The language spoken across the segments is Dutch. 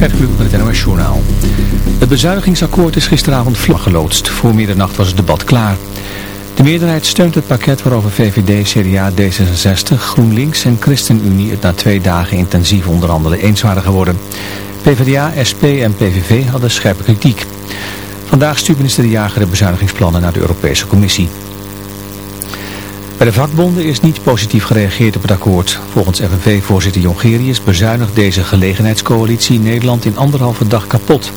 Gert Kluk met het NOS Journaal. Het bezuinigingsakkoord is gisteravond vlag geloodst. Voor middernacht was het debat klaar. De meerderheid steunt het pakket waarover VVD, CDA, D66, GroenLinks en ChristenUnie het na twee dagen intensief onderhandelen eens waren geworden. PvdA, SP en PVV hadden scherpe kritiek. Vandaag stuurt minister De Jager de bezuinigingsplannen naar de Europese Commissie. Bij de vakbonden is niet positief gereageerd op het akkoord. Volgens FNV-voorzitter Jongerius bezuinigt deze gelegenheidscoalitie Nederland in anderhalve dag kapot.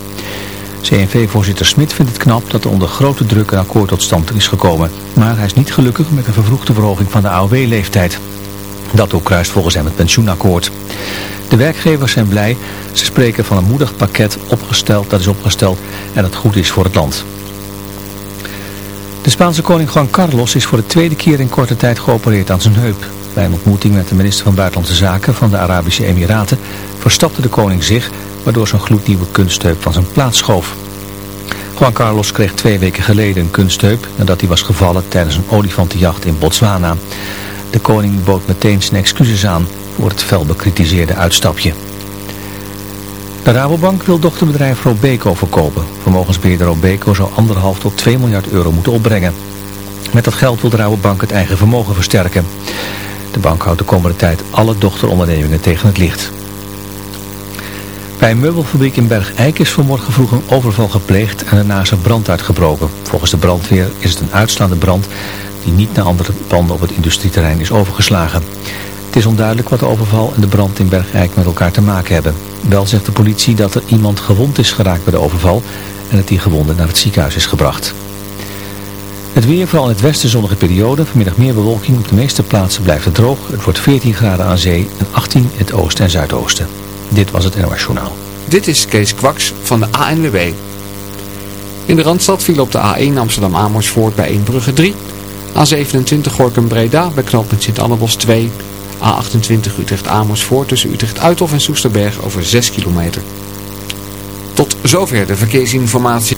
CNV-voorzitter Smit vindt het knap dat er onder grote druk een akkoord tot stand is gekomen. Maar hij is niet gelukkig met de vervroegde verhoging van de AOW-leeftijd. Dat ook kruist volgens hem het pensioenakkoord. De werkgevers zijn blij. Ze spreken van een moedig pakket opgesteld, dat is opgesteld en dat goed is voor het land. De Spaanse koning Juan Carlos is voor de tweede keer in korte tijd geopereerd aan zijn heup. Bij een ontmoeting met de minister van Buitenlandse Zaken van de Arabische Emiraten verstapte de koning zich, waardoor zijn gloednieuwe kunstheup van zijn plaats schoof. Juan Carlos kreeg twee weken geleden een kunstheup nadat hij was gevallen tijdens een olifantenjacht in Botswana. De koning bood meteen zijn excuses aan voor het fel bekritiseerde uitstapje. De Rabobank wil dochterbedrijf Robeco verkopen. Vermogensbeheerder Robeco zou anderhalf tot 2 miljard euro moeten opbrengen. Met dat geld wil de Rabobank het eigen vermogen versterken. De bank houdt de komende tijd alle dochterondernemingen tegen het licht. Bij een meubelfabriek in Bergijk is vanmorgen vroeg een overval gepleegd en daarna er brand uitgebroken. Volgens de brandweer is het een uitslaande brand die niet naar andere panden op het industrieterrein is overgeslagen. Het is onduidelijk wat de overval en de brand in Bergijk met elkaar te maken hebben. Wel zegt de politie dat er iemand gewond is geraakt bij de overval en dat die gewonde naar het ziekenhuis is gebracht. Het weer, vooral in het westen zonnige periode, vanmiddag meer bewolking. Op de meeste plaatsen blijft het droog. Het wordt 14 graden aan zee en 18 in het oosten en zuidoosten. Dit was het NOS Journaal. Dit is Kees Kwaks van de ANWB. In de Randstad viel op de A1 Amsterdam-Amersfoort bij 1 Brugge 3. A27 Gorkum-Breda bij knooppunt Sint-Annebos 2. A28 Utrecht-Amersfoort tussen Utrecht-Uithof en Soesterberg over 6 kilometer. Tot zover de verkeersinformatie.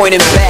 pointing back.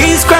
He's crazy.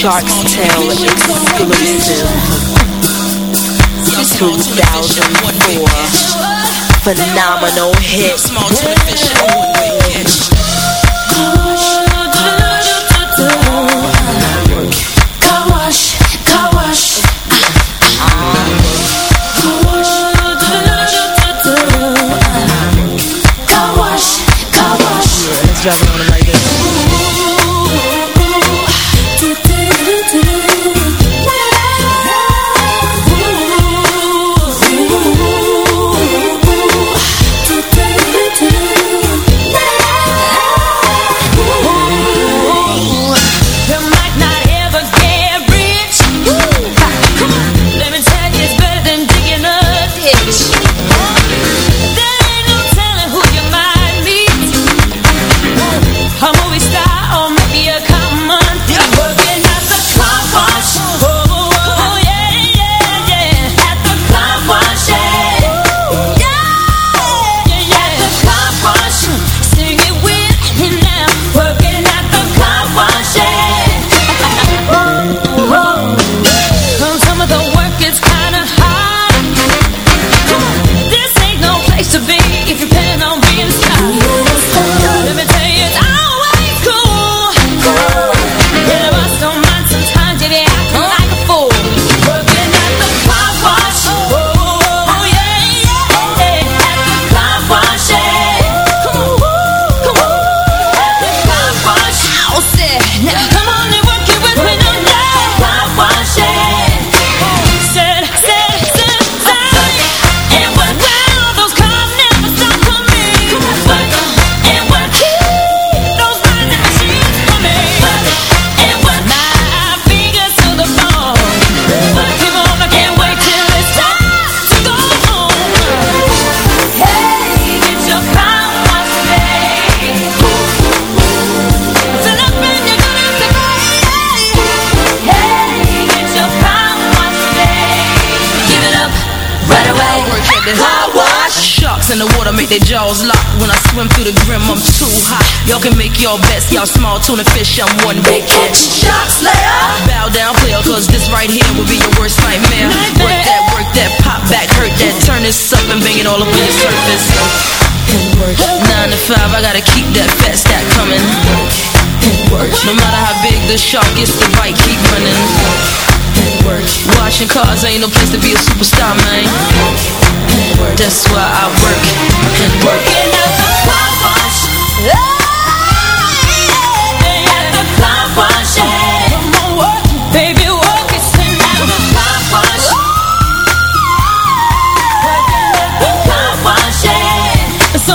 Shark's Tale exclusive. 2004 phenomenal hit. their jaws locked when I swim through the grim. I'm too hot. Y'all can make your best. Y'all small tuna fish. I'm one big catch. Shot slayer. Bow down, player, cause this right here will be your worst nightmare. nightmare. Work that, work that, pop back, hurt that, turn this up and bang it all up on the surface. Work. Nine to five, I gotta keep that fat stack coming. Work. No matter how big the shark is, the bite keep running. Work. Washing cars ain't no place to be a superstar, man. That's why I work and work. Working at the car wash. Oh, yeah. At the car wash. Baby, work at the car wash. At the car wash. So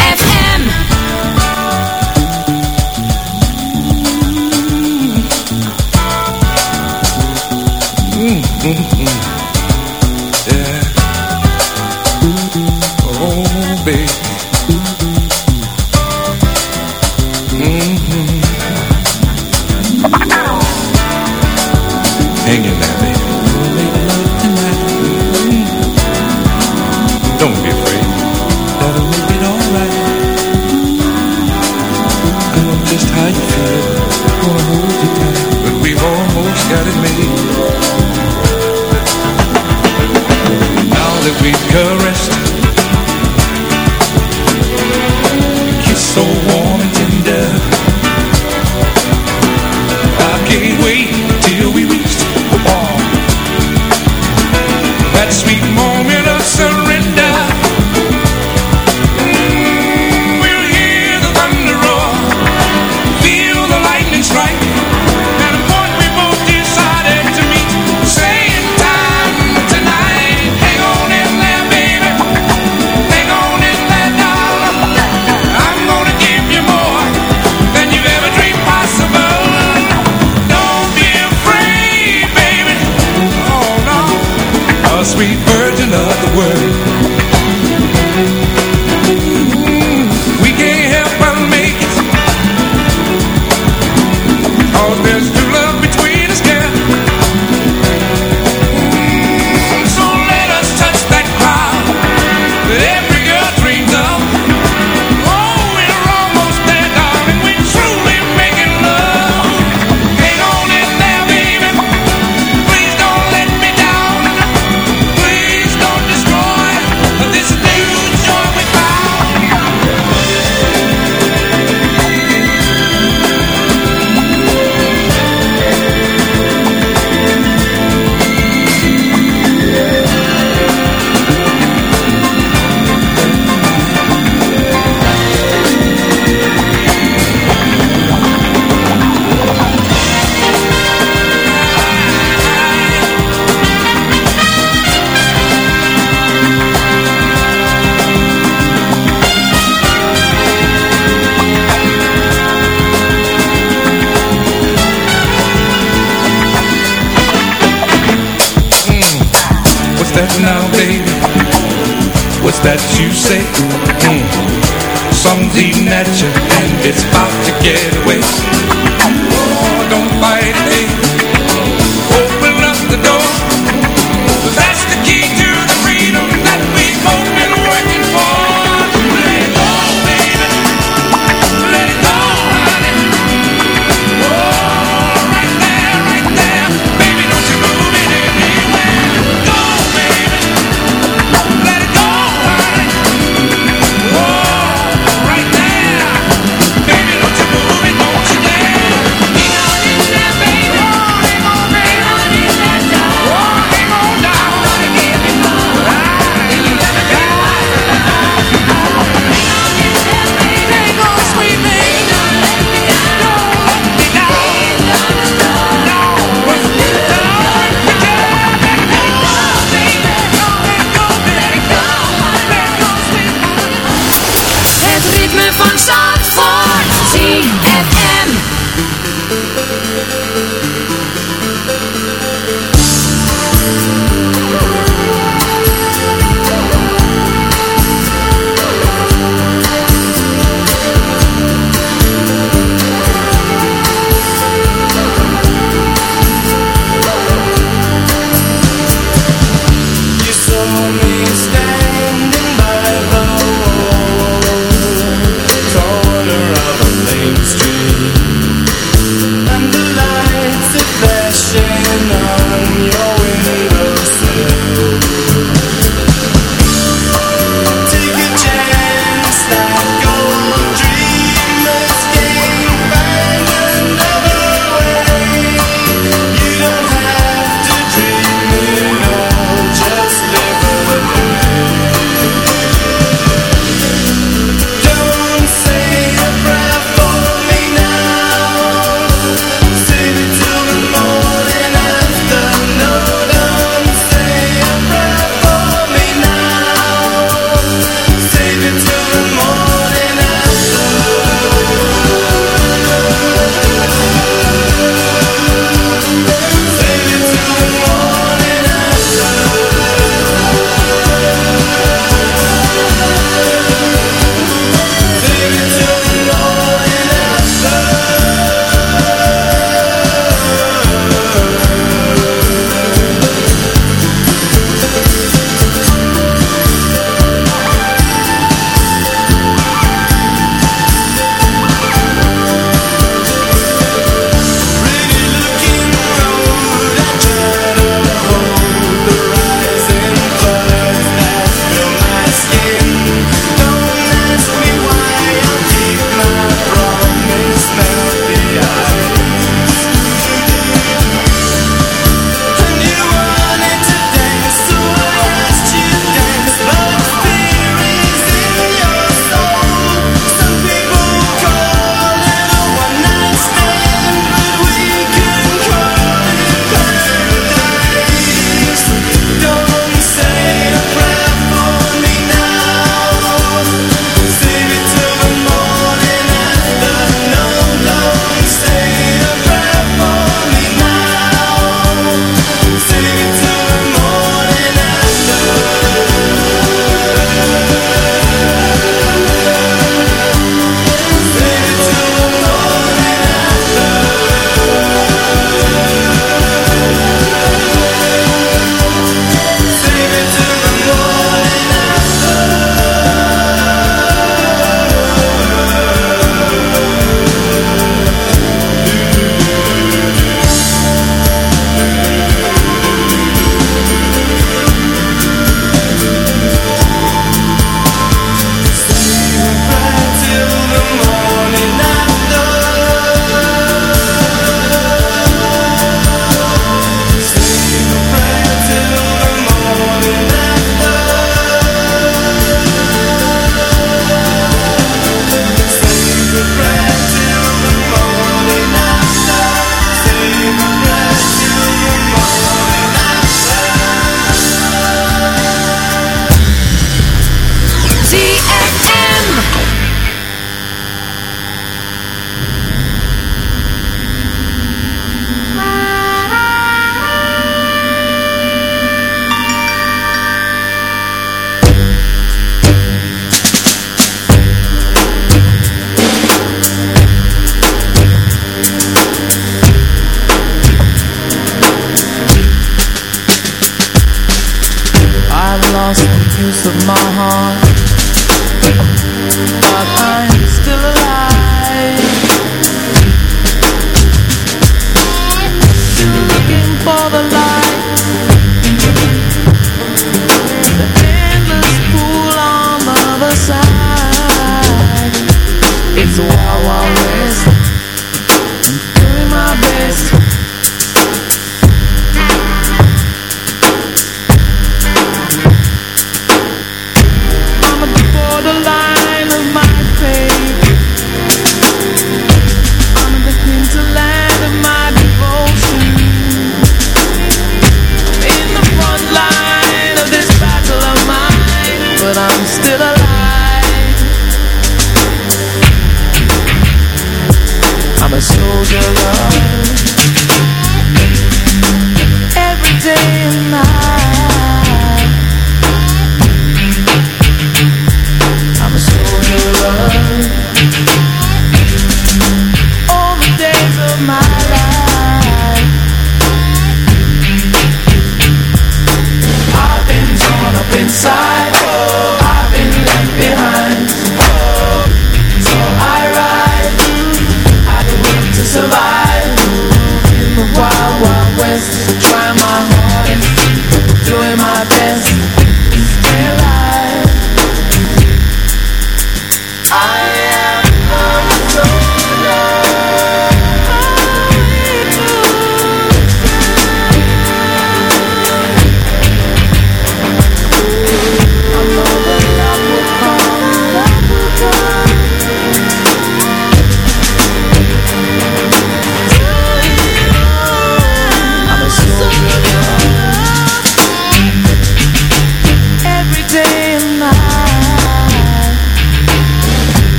I'm a soldier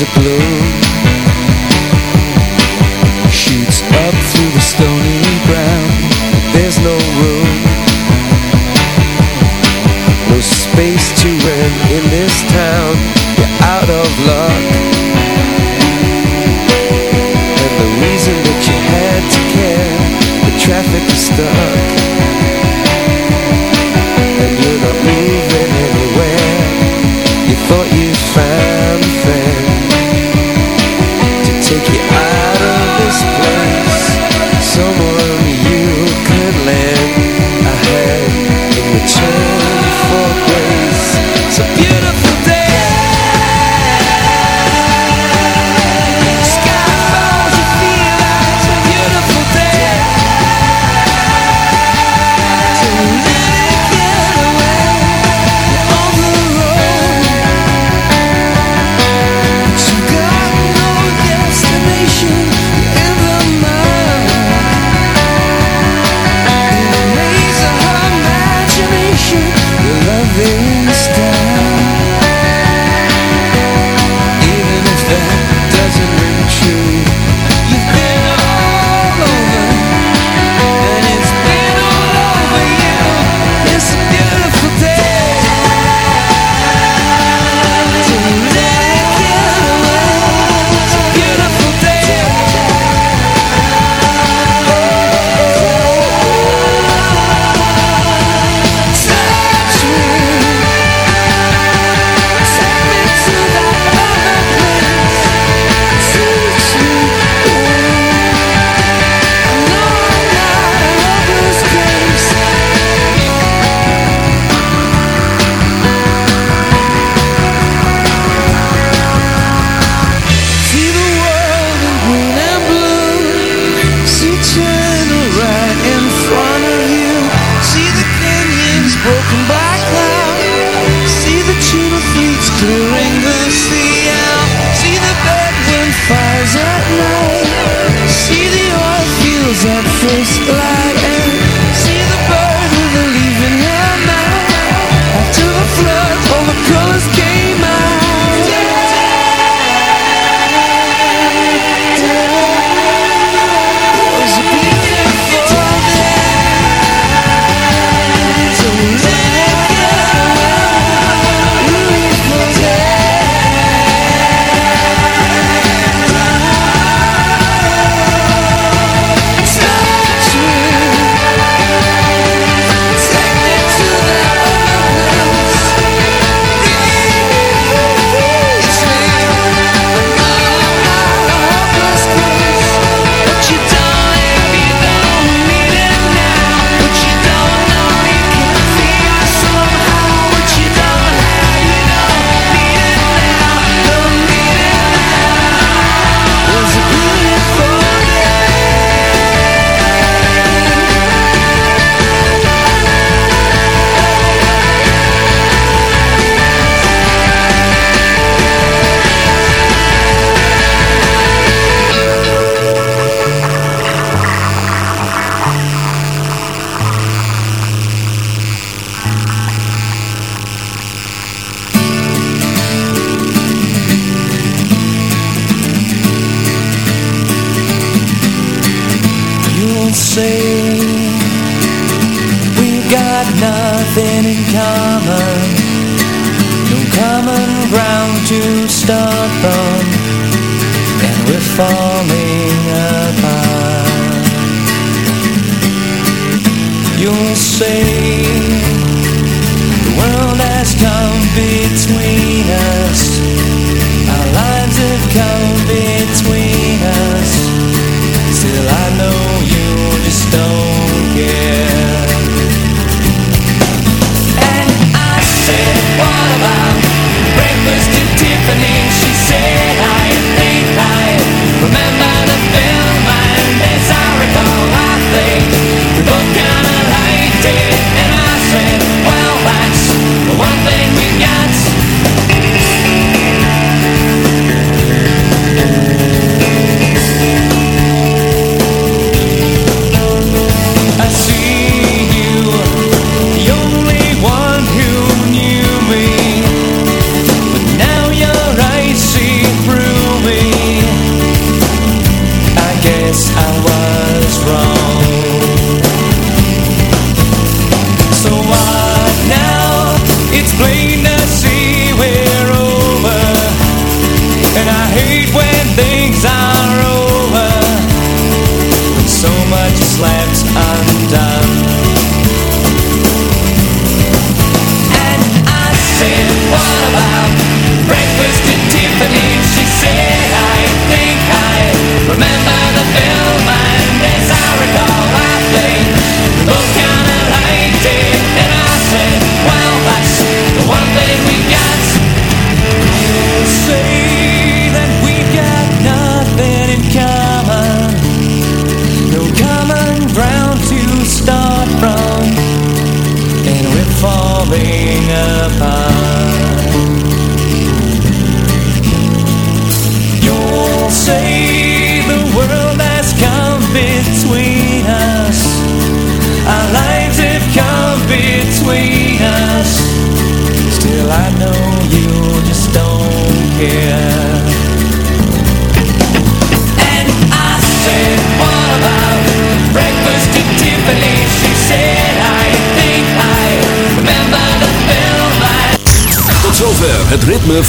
heart is a